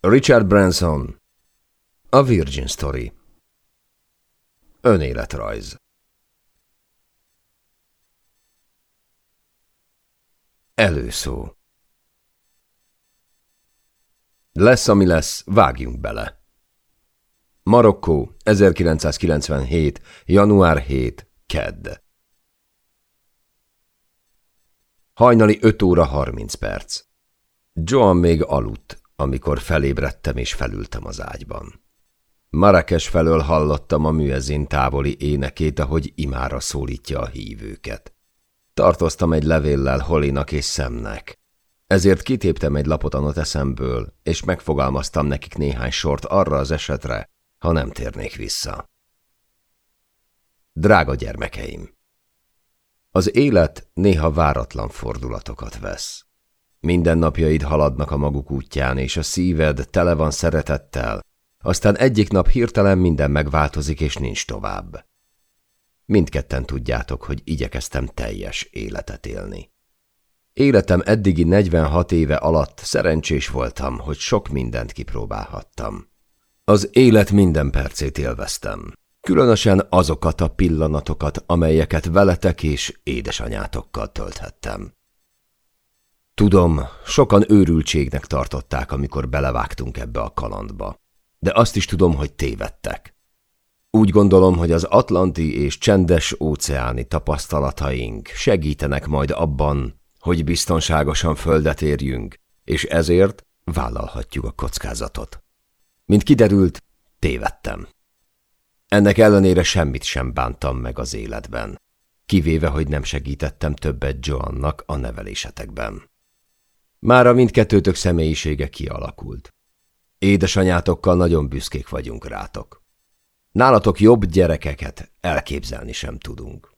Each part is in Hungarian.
Richard Branson A Virgin Story Önéletrajz Előszó Lesz, ami lesz, vágjunk bele. Marokkó, 1997. január 7. Kedd. Hajnali 5 óra 30 perc. Joan még aludt, amikor felébredtem és felültem az ágyban. Marrakes felől hallottam a műezin távoli énekét, ahogy imára szólítja a hívőket. Tartoztam egy levéllel Holinak és Szemnek. Ezért kitéptem egy lapot a noteszemből, és megfogalmaztam nekik néhány sort arra az esetre, ha nem térnék vissza. Drága gyermekeim! Az élet néha váratlan fordulatokat vesz. Minden napjaid haladnak a maguk útján, és a szíved tele van szeretettel, aztán egyik nap hirtelen minden megváltozik, és nincs tovább. Mindketten tudjátok, hogy igyekeztem teljes életet élni. Életem eddigi 46 éve alatt szerencsés voltam, hogy sok mindent kipróbálhattam. Az élet minden percét élveztem. Különösen azokat a pillanatokat, amelyeket veletek és édesanyátokkal tölthettem. Tudom, sokan őrültségnek tartották, amikor belevágtunk ebbe a kalandba. De azt is tudom, hogy tévedtek. Úgy gondolom, hogy az atlanti és csendes óceáni tapasztalataink segítenek majd abban, hogy biztonságosan földet érjünk, és ezért vállalhatjuk a kockázatot. Mint kiderült, tévedtem. Ennek ellenére semmit sem bántam meg az életben, kivéve, hogy nem segítettem többet Joannak a nevelésetekben. Mára mindkettőtök személyisége kialakult. Édesanyátokkal nagyon büszkék vagyunk rátok. Nálatok jobb gyerekeket elképzelni sem tudunk.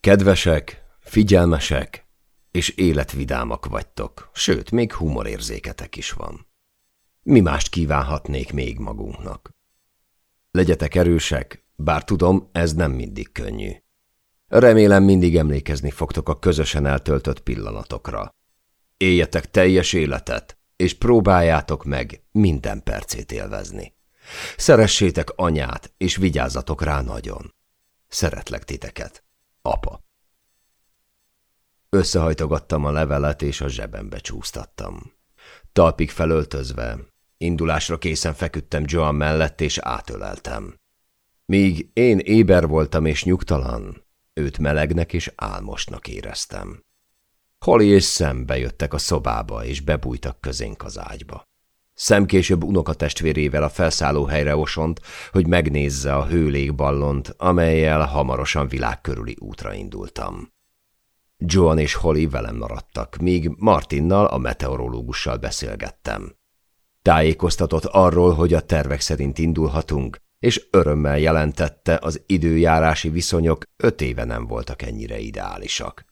Kedvesek, figyelmesek és életvidámak vagytok, sőt, még humorérzéketek is van. Mi mást kívánhatnék még magunknak? Legyetek erősek, bár tudom, ez nem mindig könnyű. Remélem mindig emlékezni fogtok a közösen eltöltött pillanatokra. Éljetek teljes életet, és próbáljátok meg minden percét élvezni. Szeressétek anyát, és vigyázzatok rá nagyon. Szeretlek titeket, apa. Összehajtogattam a levelet, és a zsebembe csúsztattam. Talpig felöltözve, indulásra készen feküdtem Joan mellett, és átöleltem. Míg én éber voltam és nyugtalan, őt melegnek és álmosnak éreztem. Holly és Sam bejöttek a szobába, és bebújtak közénk az ágyba. Szem később unokatestvérével a felszálló helyre osont, hogy megnézze a hőlégballont, amelyel hamarosan világ körüli útra indultam. Joan és Holly velem maradtak, míg Martinnal, a meteorológussal beszélgettem. Tájékoztatott arról, hogy a tervek szerint indulhatunk, és örömmel jelentette, az időjárási viszonyok öt éve nem voltak ennyire ideálisak.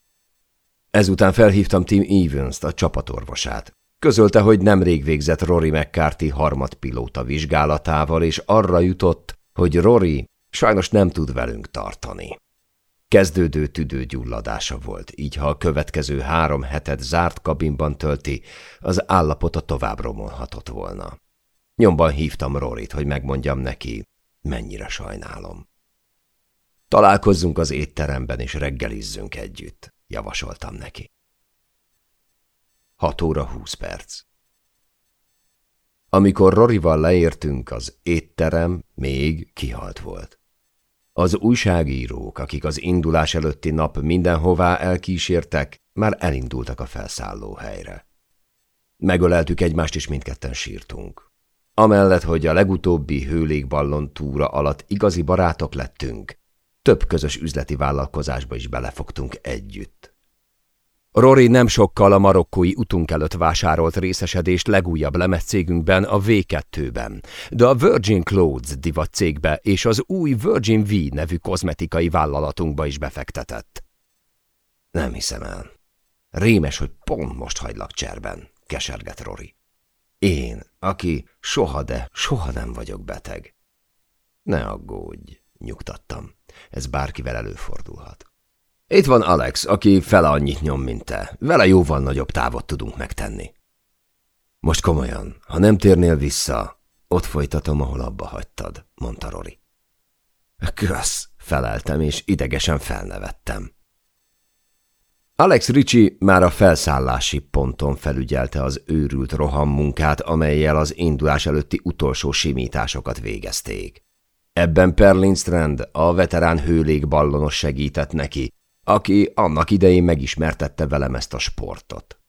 Ezután felhívtam Tim Evans-t, a csapatorvosát. Közölte, hogy nemrég végzett Rory McCarthy harmadpilóta vizsgálatával, és arra jutott, hogy Rory sajnos nem tud velünk tartani. Kezdődő tüdőgyulladása volt, így ha a következő három hetet zárt kabinban tölti, az állapota tovább romolhatott volna. Nyomban hívtam Rorit, hogy megmondjam neki, mennyire sajnálom. Találkozzunk az étteremben, és reggelizzünk együtt javasoltam neki. Hat óra húsz perc. Amikor Rorival leértünk, az étterem még kihalt volt. Az újságírók, akik az indulás előtti nap mindenhová elkísértek, már elindultak a felszállóhelyre. Megöleltük egymást, és mindketten sírtunk. Amellett, hogy a legutóbbi hőlégballon túra alatt igazi barátok lettünk, több közös üzleti vállalkozásba is belefogtunk együtt. Rory nem sokkal a marokkói utunk előtt vásárolt részesedést legújabb lemezcégünkben, a V2-ben, de a Virgin Clothes divat cégbe és az új Virgin V nevű kozmetikai vállalatunkba is befektetett. Nem hiszem el. Rémes, hogy pont most hagylak cserben, keserget Rory. Én, aki soha, de soha nem vagyok beteg. Ne aggódj, nyugtattam. Ez bárkivel előfordulhat. Itt van Alex, aki fele annyit nyom, mint te. Vele jóval nagyobb távot tudunk megtenni. Most komolyan, ha nem térnél vissza, ott folytatom, ahol abba hagytad, mondta Rory. Kösz, feleltem, és idegesen felnevettem. Alex Ricci már a felszállási ponton felügyelte az őrült rohammunkát, amelyel az indulás előtti utolsó simításokat végezték. Ebben Perlinstrand, a veterán hőlégballonos segített neki, aki annak idején megismertette velem ezt a sportot.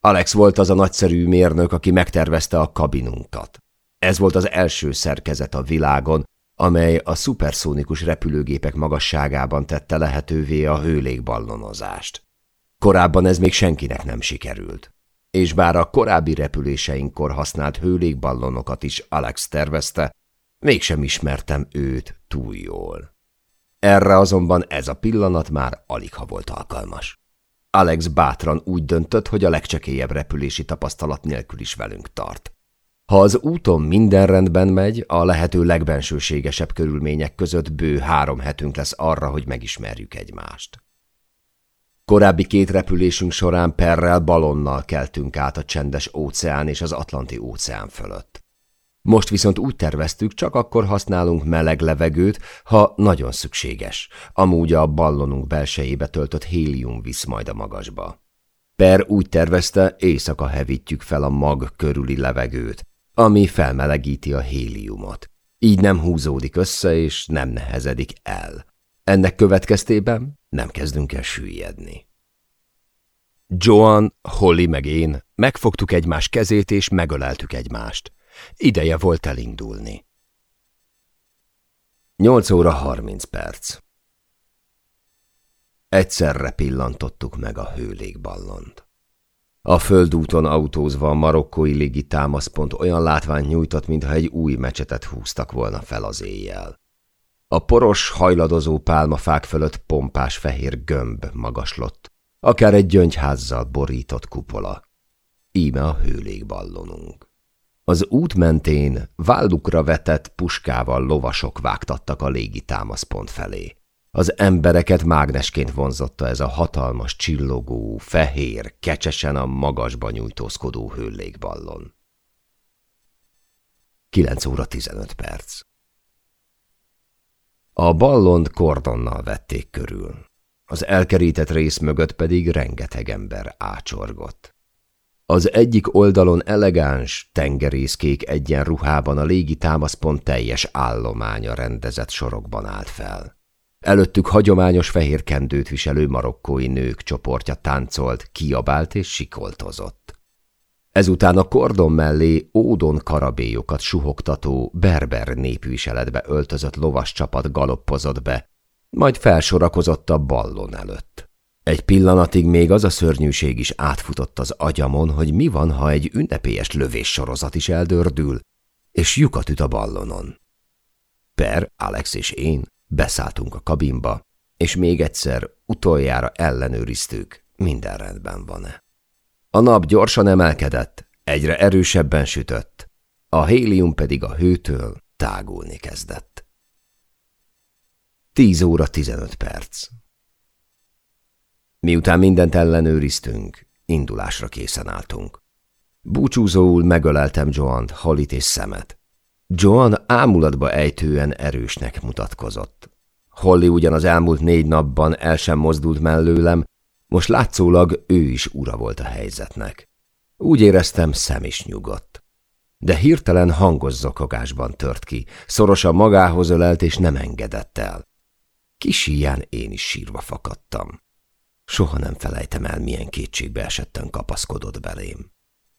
Alex volt az a nagyszerű mérnök, aki megtervezte a kabinunkat. Ez volt az első szerkezet a világon, amely a szuperszónikus repülőgépek magasságában tette lehetővé a hőlégballonozást. Korábban ez még senkinek nem sikerült. És bár a korábbi repüléseinkkor használt hőlégballonokat is Alex tervezte, mégsem ismertem őt túl jól. Erre azonban ez a pillanat már alig ha volt alkalmas. Alex bátran úgy döntött, hogy a legcsekélyebb repülési tapasztalat nélkül is velünk tart. Ha az úton minden rendben megy, a lehető legbensőségesebb körülmények között bő három hetünk lesz arra, hogy megismerjük egymást. Korábbi két repülésünk során perrel balonnal keltünk át a csendes óceán és az Atlanti óceán fölött. Most viszont úgy terveztük, csak akkor használunk meleg levegőt, ha nagyon szükséges. Amúgy a ballonunk belsejébe töltött hélium visz majd a magasba. Per úgy tervezte, éjszaka hevítjük fel a mag körüli levegőt, ami felmelegíti a héliumot. Így nem húzódik össze és nem nehezedik el. Ennek következtében nem kezdünk el süllyedni. Joan, Holly meg én megfogtuk egymás kezét és megöleltük egymást. Ideje volt elindulni. 8 óra 30 perc. Egyszerre pillantottuk meg a hőlégballont. A földúton autózva a marokkói légi támaszpont olyan látvány nyújtott, mintha egy új mecsetet húztak volna fel az éjjel. A poros, hajladozó pálmafák fölött pompás fehér gömb magaslott, akár egy gyöngyházzal borított kupola. Íme a hőlégballonunk. Az út mentén vállukra vetett puskával lovasok vágtattak a légi támaszpont felé. Az embereket mágnesként vonzotta ez a hatalmas, csillogó, fehér, kecsesen a magasba nyújtózkodó hőlégballon. 9 óra 15 perc. A ballont kordonnal vették körül. Az elkerített rész mögött pedig rengeteg ember ácsorgott. Az egyik oldalon elegáns, tengerészkék egyenruhában a légi támaszpont teljes állománya rendezett sorokban állt fel. Előttük hagyományos fehér kendőt viselő marokkói nők csoportja táncolt, kiabált és sikoltozott. Ezután a kordon mellé ódon karabélyokat suhogtató, berber népviseletbe öltözött lovas csapat galoppozott be, majd felsorakozott a ballon előtt. Egy pillanatig még az a szörnyűség is átfutott az agyamon, hogy mi van, ha egy ünnepélyes lövéssorozat is eldördül, és lyukat üt a ballonon. Per, Alex és én beszálltunk a kabinba, és még egyszer utoljára ellenőriztük, minden rendben van-e. A nap gyorsan emelkedett, egyre erősebben sütött, a hélium pedig a hőtől tágulni kezdett. 10 óra 15 perc. Miután mindent ellenőriztünk, indulásra készen álltunk. Búcsúzóul megöleltem Joant, Halit és szemet. Joan ámulatba ejtően erősnek mutatkozott. Holly ugyan az elmúlt négy napban el sem mozdult mellőlem, most látszólag ő is ura volt a helyzetnek. Úgy éreztem, szem is nyugodt. De hirtelen hangos zokogásban tört ki, szorosan magához ölelt és nem engedett el. Kis én is sírva fakadtam. Soha nem felejtem el, milyen kétségbe esetten kapaszkodott belém.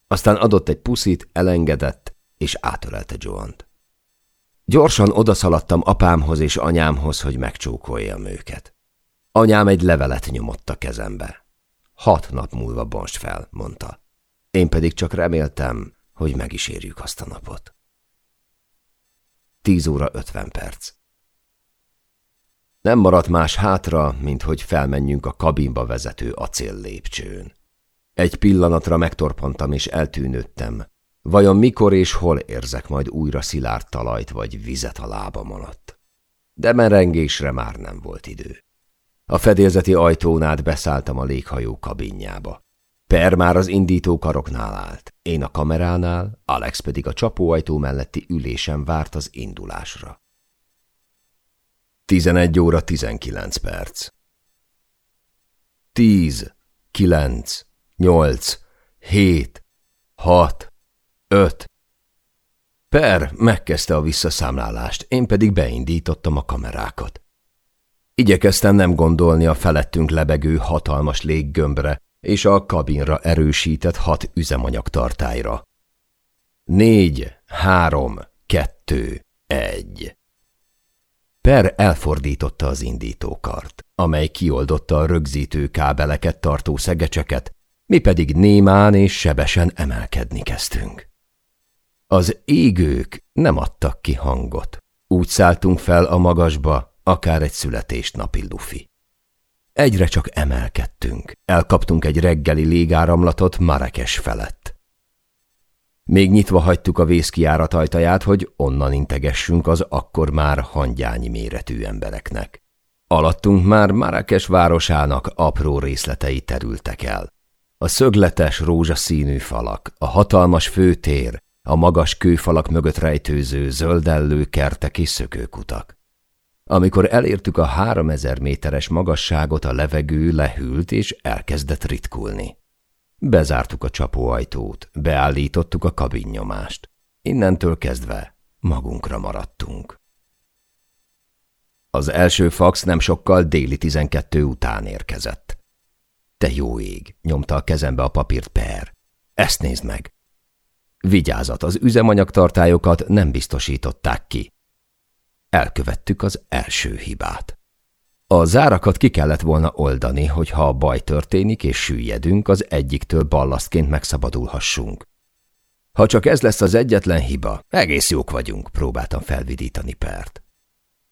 Aztán adott egy puszit, elengedett, és átölelte Joant. Gyorsan odaszaladtam apámhoz és anyámhoz, hogy megcsókoljam őket. Anyám egy levelet nyomott a kezembe. Hat nap múlva bonst fel, mondta. Én pedig csak reméltem, hogy meg is érjük azt a napot. Tíz óra ötven perc. Nem maradt más hátra, mint hogy felmenjünk a kabinba vezető acél lépcsőn. Egy pillanatra megtorpantam és eltűnődtem. Vajon mikor és hol érzek majd újra szilárd talajt vagy vizet a lábam alatt? De merengésre már nem volt idő. A fedélzeti ajtón át beszálltam a léghajó kabinjába. Per már az indító karoknál állt, én a kameránál, Alex pedig a csapóajtó melletti ülésen várt az indulásra. 11 óra 19 perc. 10, 9, 8, 7, 6, 5. Per megkezdte a visszaszámlálást, én pedig beindítottam a kamerákat. Igyekeztem nem gondolni a felettünk lebegő hatalmas léggömbre és a kabinra erősített hat üzemanyagtartályra. Négy, három, kettő, egy. Per elfordította az indítókart, amely kioldotta a rögzítő kábeleket tartó szegecseket, mi pedig némán és sebesen emelkedni kezdtünk. Az égők nem adtak ki hangot. Úgy szálltunk fel a magasba, akár egy születésnapi lufi. Egyre csak emelkedtünk, elkaptunk egy reggeli légáramlatot Marekes felett. Még nyitva hagytuk a vészkiárat ajtaját, hogy onnan integessünk az akkor már hangyányi méretű embereknek. Alattunk már Marrakes városának apró részletei terültek el. A szögletes rózsaszínű falak, a hatalmas főtér, a magas kőfalak mögött rejtőző zöldellő kertek és szökőkutak. Amikor elértük a három ezer méteres magasságot, a levegő lehűlt és elkezdett ritkulni. Bezártuk a csapóajtót, beállítottuk a kabinnyomást. Innentől kezdve magunkra maradtunk. Az első fax nem sokkal déli tizenkettő után érkezett. Te jó ég, nyomta a kezembe a papírt Per. Ezt nézd meg. Vigyázat, az üzemanyagtartályokat nem biztosították ki. Elkövettük az első hibát. A zárakat ki kellett volna oldani, hogy ha a baj történik és süllyedünk, az egyiktől ballasztként megszabadulhassunk. Ha csak ez lesz az egyetlen hiba, egész jók vagyunk, próbáltam felvidítani Pert.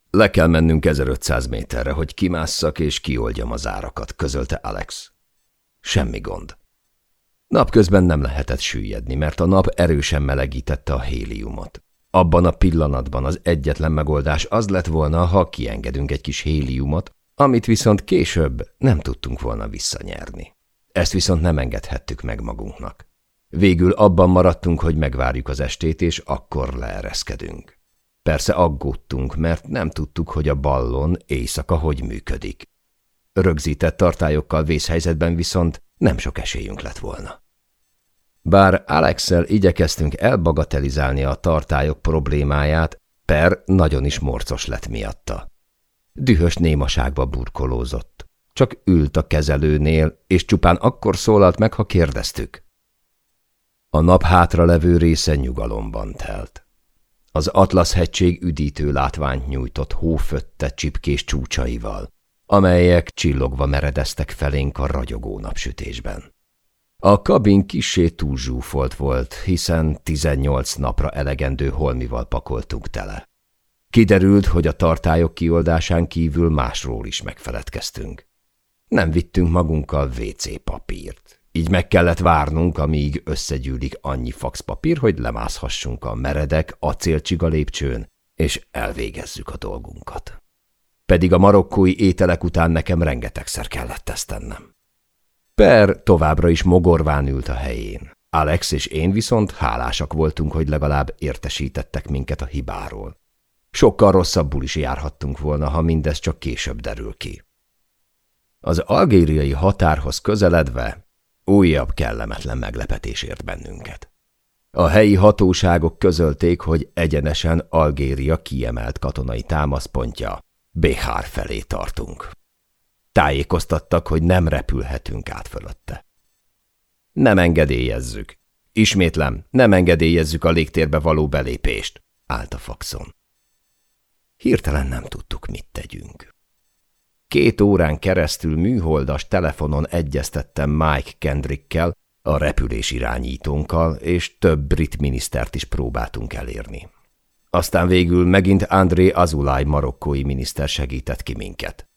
Le kell mennünk 1500 méterre, hogy kimásszak és kioldjam az árakat, közölte Alex. Semmi gond. Napközben nem lehetett süllyedni, mert a nap erősen melegítette a héliumot. Abban a pillanatban az egyetlen megoldás az lett volna, ha kiengedünk egy kis héliumot, amit viszont később nem tudtunk volna visszanyerni. Ezt viszont nem engedhettük meg magunknak. Végül abban maradtunk, hogy megvárjuk az estét, és akkor leereszkedünk. Persze aggódtunk, mert nem tudtuk, hogy a ballon éjszaka hogy működik. Rögzített tartályokkal vészhelyzetben viszont nem sok esélyünk lett volna. Bár Alexel igyekeztünk elbagatelizálni a tartályok problémáját, Per nagyon is morcos lett miatta. Dühös némaságba burkolózott. Csak ült a kezelőnél, és csupán akkor szólalt meg, ha kérdeztük. A nap hátra levő része nyugalomban telt. Az Atlasz-hegység üdítő látványt nyújtott hófötte csipkés csúcsaival, amelyek csillogva meredeztek felénk a ragyogó napsütésben. A kabin kisé túlzsúfolt volt, hiszen 18 napra elegendő holmival pakoltunk tele. Kiderült, hogy a tartályok kioldásán kívül másról is megfeledkeztünk. Nem vittünk magunkkal WC papírt, így meg kellett várnunk, amíg összegyűlik annyi faxpapír, hogy lemászhassunk a meredek acélcsiga lépcsőn, és elvégezzük a dolgunkat. Pedig a marokkói ételek után nekem rengetegszer kellett ezt tennem. Per továbbra is mogorván ült a helyén. Alex és én viszont hálásak voltunk, hogy legalább értesítettek minket a hibáról. Sokkal rosszabbul is járhattunk volna, ha mindez csak később derül ki. Az algériai határhoz közeledve újabb kellemetlen meglepetés ért bennünket. A helyi hatóságok közölték, hogy egyenesen Algéria kiemelt katonai támaszpontja, Béhár felé tartunk. Tájékoztattak, hogy nem repülhetünk át fölötte. Nem engedélyezzük. Ismétlem, nem engedélyezzük a légtérbe való belépést, állt a faxon. Hirtelen nem tudtuk, mit tegyünk. Két órán keresztül műholdas telefonon egyeztettem Mike Kendrickkel, a repülés irányítónkkal, és több brit minisztert is próbáltunk elérni. Aztán végül megint André Azulay marokkói miniszter segített ki minket.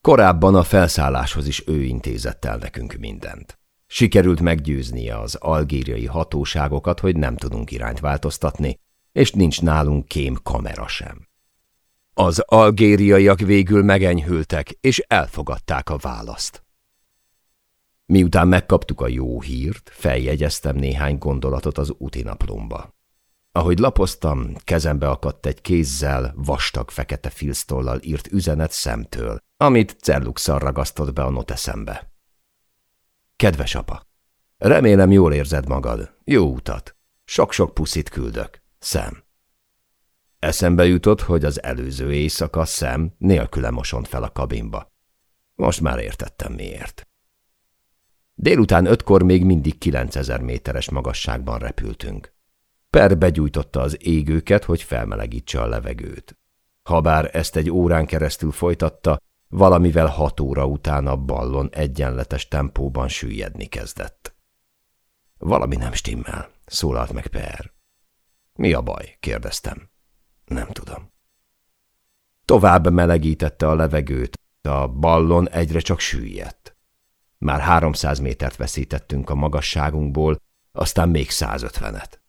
Korábban a felszálláshoz is ő intézett el nekünk mindent. Sikerült meggyőznie az algériai hatóságokat, hogy nem tudunk irányt változtatni, és nincs nálunk kém kamera sem. Az algériaiak végül megenyhültek, és elfogadták a választ. Miután megkaptuk a jó hírt, feljegyeztem néhány gondolatot az útinaplomba. Ahogy lapoztam, kezembe akadt egy kézzel, vastag fekete filztollal írt üzenet szemtől, amit celluxal ragasztott be a noteszembe. Kedves apa! Remélem jól érzed magad. Jó utat. Sok-sok puszit küldök. Szem. Eszembe jutott, hogy az előző éjszaka szem nélküle mosont fel a kabinba. Most már értettem miért. Délután ötkor még mindig 9000 méteres magasságban repültünk. Per begyújtotta az égőket, hogy felmelegítse a levegőt. Habár ezt egy órán keresztül folytatta, valamivel hat óra után a ballon egyenletes tempóban süllyedni kezdett. Valami nem stimmel, szólalt meg Per. Mi a baj? kérdeztem. Nem tudom. Tovább melegítette a levegőt, a ballon egyre csak süllyedt. Már 300 métert veszítettünk a magasságunkból, aztán még 150-et.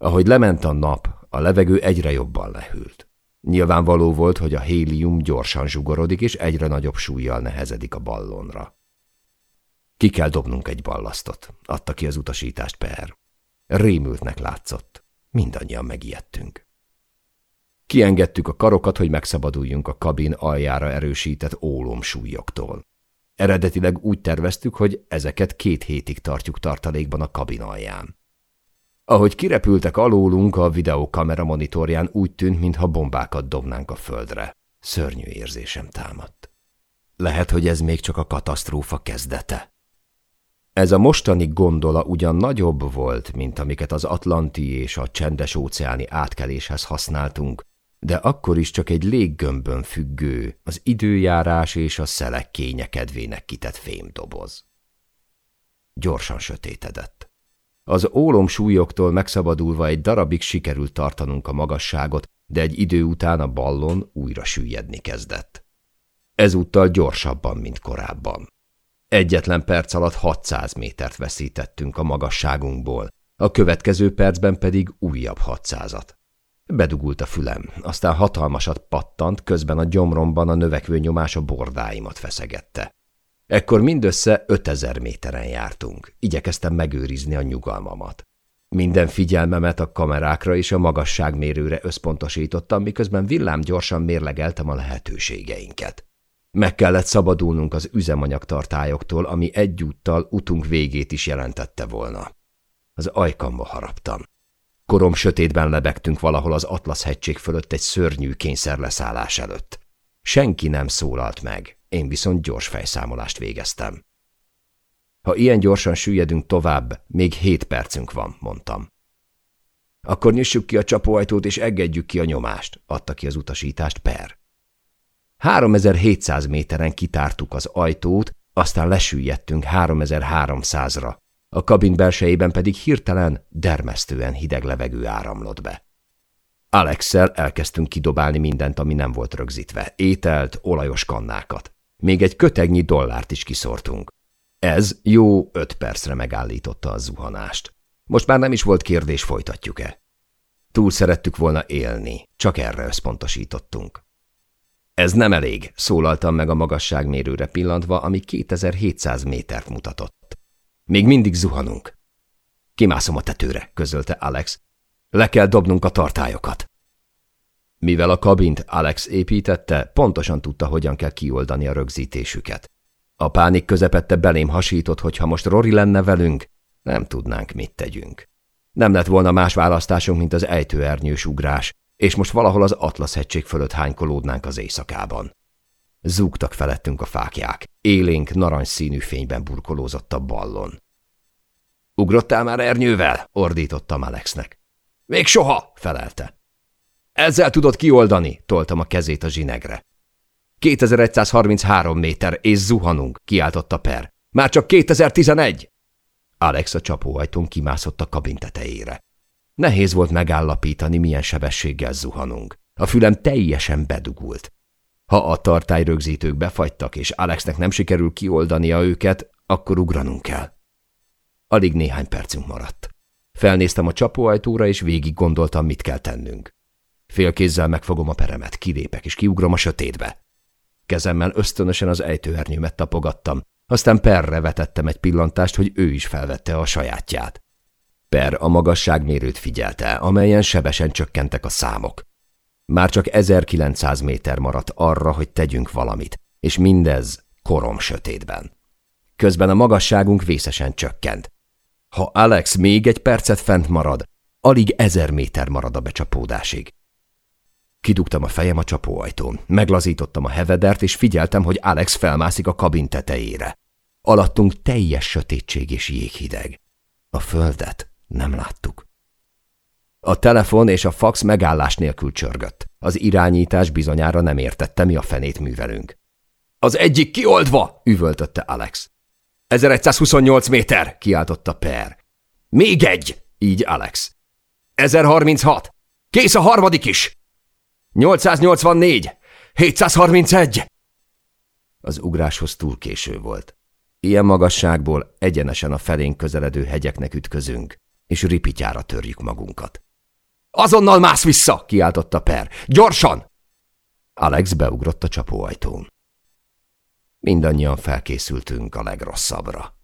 Ahogy lement a nap, a levegő egyre jobban lehűlt. Nyilvánvaló volt, hogy a hélium gyorsan zsugorodik, és egyre nagyobb súlyjal nehezedik a ballonra. Ki kell dobnunk egy ballasztot, adta ki az utasítást Per. Rémültnek látszott. Mindannyian megijedtünk. Kiengedtük a karokat, hogy megszabaduljunk a kabin aljára erősített ólomsúlyoktól. Eredetileg úgy terveztük, hogy ezeket két hétig tartjuk tartalékban a kabin alján. Ahogy kirepültek alólunk, a videókamera monitorján úgy tűnt, mintha bombákat dobnánk a földre. Szörnyű érzésem támadt. Lehet, hogy ez még csak a katasztrófa kezdete. Ez a mostani gondola ugyan nagyobb volt, mint amiket az Atlanti és a csendes óceáni átkeléshez használtunk, de akkor is csak egy léggömbön függő, az időjárás és a szelek kényekedvének kitett fémdoboz. Gyorsan sötétedett. Az ólom súlyoktól megszabadulva egy darabig sikerült tartanunk a magasságot, de egy idő után a ballon újra süllyedni kezdett. Ezúttal gyorsabban, mint korábban. Egyetlen perc alatt 600 métert veszítettünk a magasságunkból, a következő percben pedig újabb 600-at. Bedugult a fülem, aztán hatalmasat pattant, közben a gyomromban a növekvő nyomás a bordáimat feszegette. Ekkor mindössze 5000 méteren jártunk. Igyekeztem megőrizni a nyugalmamat. Minden figyelmemet a kamerákra és a magasságmérőre összpontosítottam, miközben villám gyorsan mérlegeltem a lehetőségeinket. Meg kellett szabadulnunk az üzemanyagtartályoktól, ami egyúttal utunk végét is jelentette volna. Az ajkamba haraptam. Korom sötétben lebegtünk valahol az Atlasz hegység fölött egy szörnyű kényszerleszállás előtt. Senki nem szólalt meg. Én viszont gyors fejszámolást végeztem. Ha ilyen gyorsan süllyedünk tovább, még hét percünk van, mondtam. Akkor nyissuk ki a csapóajtót és engedjük ki a nyomást, adta ki az utasítást Per. 3700 méteren kitártuk az ajtót, aztán lesüllyedtünk 3300-ra. A kabin belsejében pedig hirtelen, dermesztően hideg levegő áramlott be. Alexel elkezdtünk kidobálni mindent, ami nem volt rögzítve, ételt, olajos kannákat. Még egy kötegnyi dollárt is kiszortunk. Ez jó öt percre megállította a zuhanást. Most már nem is volt kérdés, folytatjuk-e. Túl szerettük volna élni, csak erre összpontosítottunk. Ez nem elég, szólaltam meg a magasságmérőre pillantva, ami 2700 métert mutatott. Még mindig zuhanunk. Kimászom a tetőre, közölte Alex. Le kell dobnunk a tartályokat. Mivel a kabint Alex építette, pontosan tudta, hogyan kell kioldani a rögzítésüket. A pánik közepette belém hasított, hogy ha most Rory lenne velünk, nem tudnánk, mit tegyünk. Nem lett volna más választásunk, mint az ejtőernyős ugrás, és most valahol az Atlasz hegység fölött hánykolódnánk az éjszakában. Zúgtak felettünk a fákják, élénk narancsszínű fényben burkolózott a ballon. Ugrottál már ernyővel? ordítottam Alexnek. Még soha, felelte. Ezzel tudod kioldani, toltam a kezét a zsinegre. 2133 méter, és zuhanunk, kiáltotta Per. Már csak 2011! Alex a csapóajtón kimászott a kabin tetejére. Nehéz volt megállapítani, milyen sebességgel zuhanunk. A fülem teljesen bedugult. Ha a tartályrögzítők befagytak, és Alexnek nem sikerül kioldania őket, akkor ugranunk kell. Alig néhány percünk maradt. Felnéztem a csapóajtóra, és végig gondoltam, mit kell tennünk. Félkézzel megfogom a peremet, kilépek és kiugrom a sötétbe. Kezemmel ösztönösen az ejtőernyőmet tapogattam, Aztán Perre vetettem egy pillantást, hogy ő is felvette a sajátját. Per a magasságmérőt figyelte, amelyen sebesen csökkentek a számok. Már csak 1900 méter maradt arra, hogy tegyünk valamit, és mindez korom sötétben. Közben a magasságunk vészesen csökkent. Ha Alex még egy percet fent marad, alig ezer méter marad a becsapódásig. Kidugtam a fejem a csapóajtón, meglazítottam a hevedert, és figyeltem, hogy Alex felmászik a kabin tetejére. Alattunk teljes sötétség és jéghideg. A földet nem láttuk. A telefon és a fax megállás nélkül csörgött. Az irányítás bizonyára nem értette, mi a fenét művelünk. Az egyik kioldva, üvöltötte Alex. 1128 méter, kiáltotta Per. Még egy, így Alex. 1036. Kész a harmadik is. 884. 731. Az ugráshoz túl késő volt. Ilyen magasságból egyenesen a felénk közeledő hegyeknek ütközünk, és ripityára törjük magunkat. Azonnal mász vissza, kiáltotta Per. Gyorsan! Alex beugrott a csapóajtón. Mindannyian felkészültünk a legrosszabbra.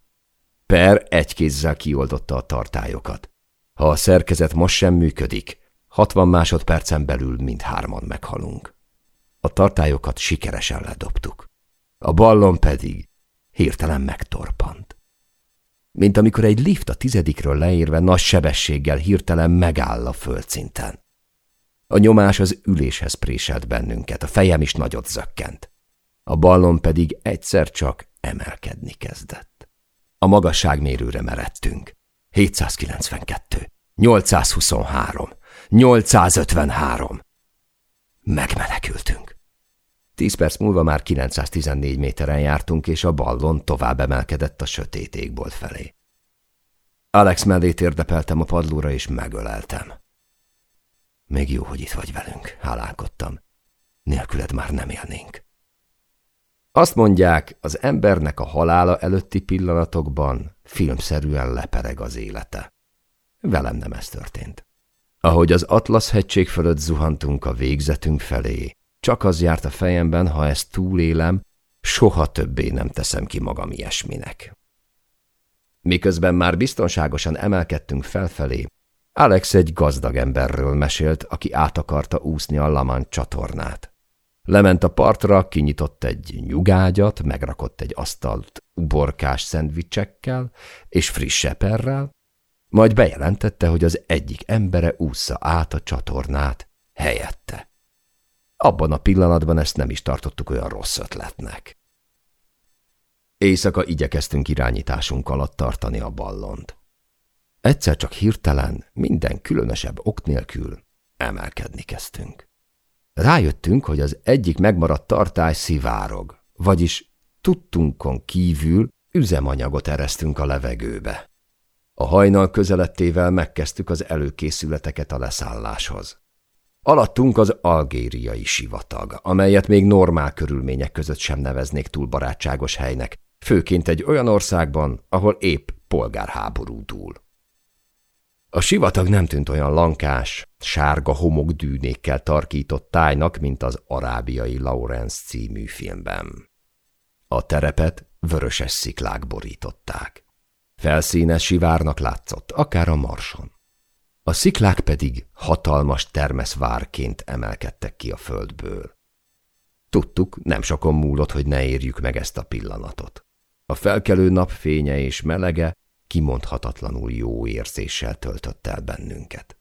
Per egy kézzel kioldotta a tartályokat. Ha a szerkezet most sem működik, 60 másodpercen belül mindhárman meghalunk. A tartályokat sikeresen ledobtuk. A ballon pedig hirtelen megtorpant. Mint amikor egy lift a tizedikről leérve nagy sebességgel hirtelen megáll a földszinten. A nyomás az üléshez préselt bennünket, a fejem is nagyot zökkent. A ballon pedig egyszer csak emelkedni kezdett. A magasságmérőre meredtünk. 792, 823, 853. Megmenekültünk. Tíz perc múlva már 914 méteren jártunk, és a ballon tovább emelkedett a sötét égbolt felé. Alex mellé térdepeltem a padlóra, és megöleltem. Még jó, hogy itt vagy velünk, hálálkodtam. Nélküled már nem élnénk. Azt mondják, az embernek a halála előtti pillanatokban filmszerűen lepereg az élete. Velem nem ez történt. Ahogy az Atlasz hegység fölött zuhantunk a végzetünk felé, csak az járt a fejemben, ha ezt túlélem, soha többé nem teszem ki magam ilyesminek. Miközben már biztonságosan emelkedtünk felfelé, Alex egy gazdag emberről mesélt, aki át akarta úszni a Lamant csatornát. Lement a partra, kinyitott egy nyugágyat, megrakott egy asztalt uborkás szendvicsekkel és friss seperrel, majd bejelentette, hogy az egyik embere ússza át a csatornát helyette. Abban a pillanatban ezt nem is tartottuk olyan rossz ötletnek. Éjszaka igyekeztünk irányításunk alatt tartani a ballont. Egyszer csak hirtelen, minden különösebb ok nélkül emelkedni kezdtünk. Rájöttünk, hogy az egyik megmaradt tartály szivárog, vagyis tudtunkon kívül üzemanyagot eresztünk a levegőbe. A hajnal közelettével megkezdtük az előkészületeket a leszálláshoz. Alattunk az algériai sivatag, amelyet még normál körülmények között sem neveznék túl barátságos helynek, főként egy olyan országban, ahol épp polgárháború dúl. A sivatag nem tűnt olyan lankás, sárga homokdűnékkel tarkított tájnak, mint az arábiai Lawrence című filmben. A terepet vöröses sziklák borították. Felszínes sivárnak látszott, akár a marson. A sziklák pedig hatalmas termeszvárként emelkedtek ki a földből. Tudtuk, nem sokon múlott, hogy ne érjük meg ezt a pillanatot. A felkelő napfénye és melege kimondhatatlanul jó érzéssel töltött el bennünket.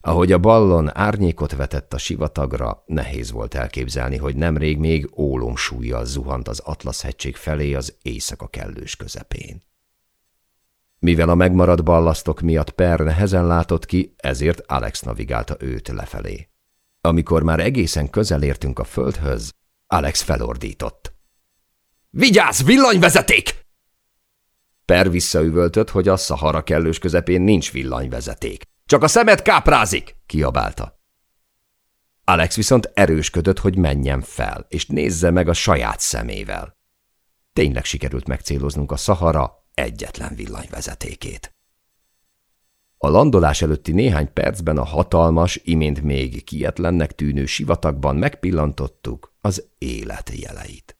Ahogy a ballon árnyékot vetett a sivatagra, nehéz volt elképzelni, hogy nemrég még ólomsúlyjal zuhant az Atlasz-hegység felé az éjszaka kellős közepén. Mivel a megmaradt ballasztok miatt Per nehezen látott ki, ezért Alex navigálta őt lefelé. Amikor már egészen közel értünk a földhöz, Alex felordított. – Vigyázz, villanyvezeték! Per visszaüvöltött, hogy a Szahara kellős közepén nincs villanyvezeték. Csak a szemet káprázik, kiabálta. Alex viszont erősködött, hogy menjen fel, és nézze meg a saját szemével. Tényleg sikerült megcéloznunk a Szahara egyetlen villanyvezetékét. A landolás előtti néhány percben a hatalmas, imént még kietlennek tűnő sivatagban megpillantottuk az élet jeleit.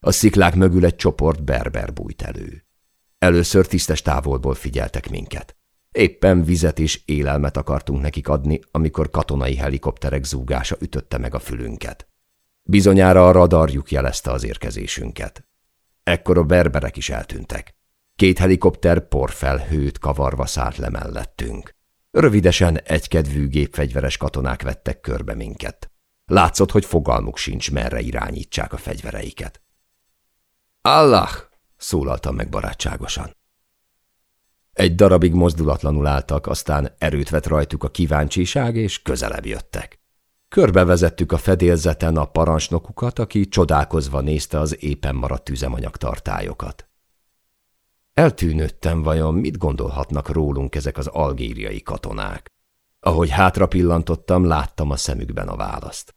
A sziklák mögül egy csoport berber bújt elő. Először tisztes távolból figyeltek minket. Éppen vizet és élelmet akartunk nekik adni, amikor katonai helikopterek zúgása ütötte meg a fülünket. Bizonyára a radarjuk jelezte az érkezésünket. Ekkor a berberek is eltűntek. Két helikopter porfelhőt kavarva szállt le mellettünk. Rövidesen egykedvű gépfegyveres katonák vettek körbe minket. Látszott, hogy fogalmuk sincs, merre irányítsák a fegyvereiket. Allah! szólaltam meg barátságosan. Egy darabig mozdulatlanul álltak, aztán erőt vett rajtuk a kíváncsiság, és közelebb jöttek. Körbevezettük a fedélzeten a parancsnokukat, aki csodálkozva nézte az éppen maradt üzemanyagtartályokat. Eltűnődtem vajon, mit gondolhatnak rólunk ezek az algériai katonák. Ahogy hátra pillantottam, láttam a szemükben a választ.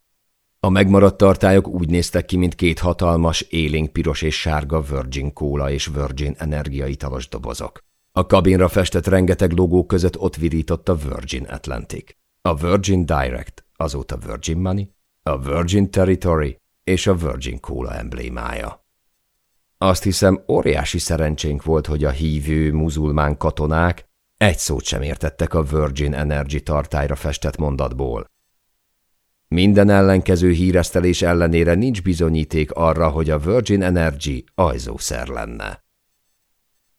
A megmaradt tartályok úgy néztek ki, mint két hatalmas, élénk piros és sárga Virgin Cola és Virgin energiaitalos dobozok. A kabinra festett rengeteg logó között ott virított a Virgin Atlantic, a Virgin Direct, azóta Virgin Money, a Virgin Territory és a Virgin Cola emblémája. Azt hiszem, óriási szerencsénk volt, hogy a hívő muzulmán katonák egy szót sem értettek a Virgin Energy tartályra festett mondatból. Minden ellenkező híresztelés ellenére nincs bizonyíték arra, hogy a Virgin Energy ajzószer lenne.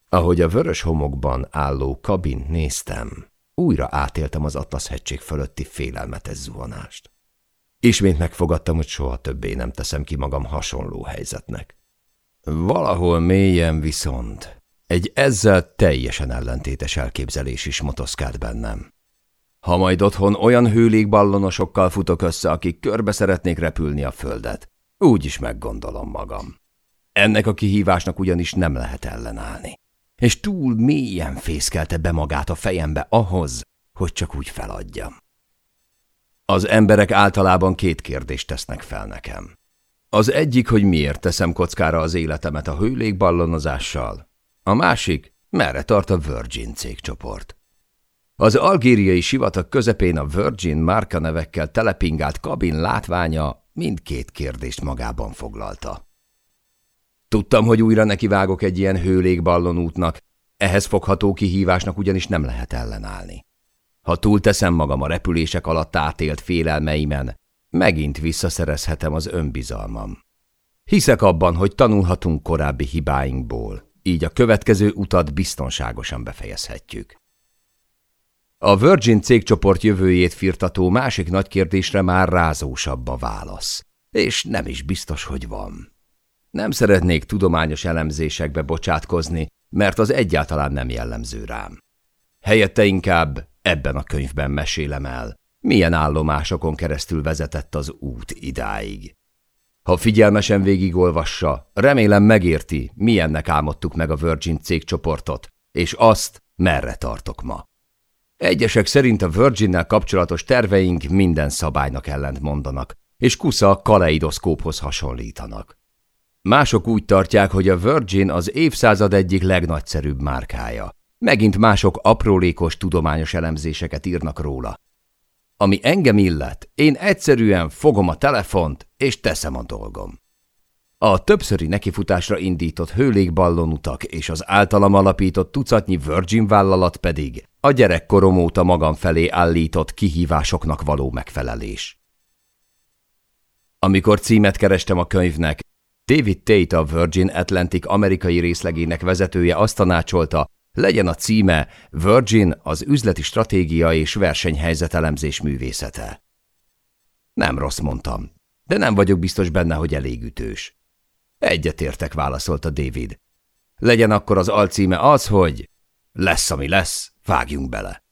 Ahogy a vörös homokban álló kabint néztem, újra átéltem az Atlasz-hegység fölötti félelmetes zuhanást. Ismét megfogadtam, hogy soha többé nem teszem ki magam hasonló helyzetnek. Valahol mélyen viszont egy ezzel teljesen ellentétes elképzelés is motoszkált bennem. Ha majd otthon olyan hőlégballonosokkal futok össze, akik körbe szeretnék repülni a földet, úgy is meggondolom magam. Ennek a kihívásnak ugyanis nem lehet ellenállni. És túl mélyen fészkelte be magát a fejembe ahhoz, hogy csak úgy feladjam. Az emberek általában két kérdést tesznek fel nekem. Az egyik, hogy miért teszem kockára az életemet a hőlégballonozással. A másik, merre tart a Virgin cégcsoport. Az algériai sivatag közepén a Virgin márkanevekkel telepingált kabin látványa mindkét kérdést magában foglalta. Tudtam, hogy újra nekivágok egy ilyen hőlégballon útnak, ehhez fogható kihívásnak ugyanis nem lehet ellenállni. Ha túlteszem magam a repülések alatt átélt félelmeimen, megint visszaszerezhetem az önbizalmam. Hiszek abban, hogy tanulhatunk korábbi hibáinkból, így a következő utat biztonságosan befejezhetjük. A Virgin cégcsoport jövőjét firtató másik nagy kérdésre már rázósabb a válasz. És nem is biztos, hogy van. Nem szeretnék tudományos elemzésekbe bocsátkozni, mert az egyáltalán nem jellemző rám. Helyette inkább ebben a könyvben mesélem el, milyen állomásokon keresztül vezetett az út idáig. Ha figyelmesen végigolvassa, remélem megérti, milyennek álmodtuk meg a Virgin cégcsoportot, és azt, merre tartok ma. Egyesek szerint a Virginnel kapcsolatos terveink minden szabálynak ellent mondanak, és kusza kaleidoszkóphoz hasonlítanak. Mások úgy tartják, hogy a Virgin az évszázad egyik legnagyszerűbb márkája. Megint mások aprólékos tudományos elemzéseket írnak róla. Ami engem illet, én egyszerűen fogom a telefont, és teszem a dolgom. A többszöri nekifutásra indított hőlékballonutak és az általam alapított tucatnyi Virgin vállalat pedig a gyerekkorom óta magam felé állított kihívásoknak való megfelelés. Amikor címet kerestem a könyvnek, David Tate, a Virgin Atlantic amerikai részlegének vezetője azt tanácsolta, legyen a címe Virgin az üzleti stratégia és versenyhelyzetelemzés művészete. Nem rossz mondtam, de nem vagyok biztos benne, hogy elég ütős. Egyetértek, válaszolta David. Legyen akkor az alcíme az, hogy lesz, ami lesz, vágjunk bele.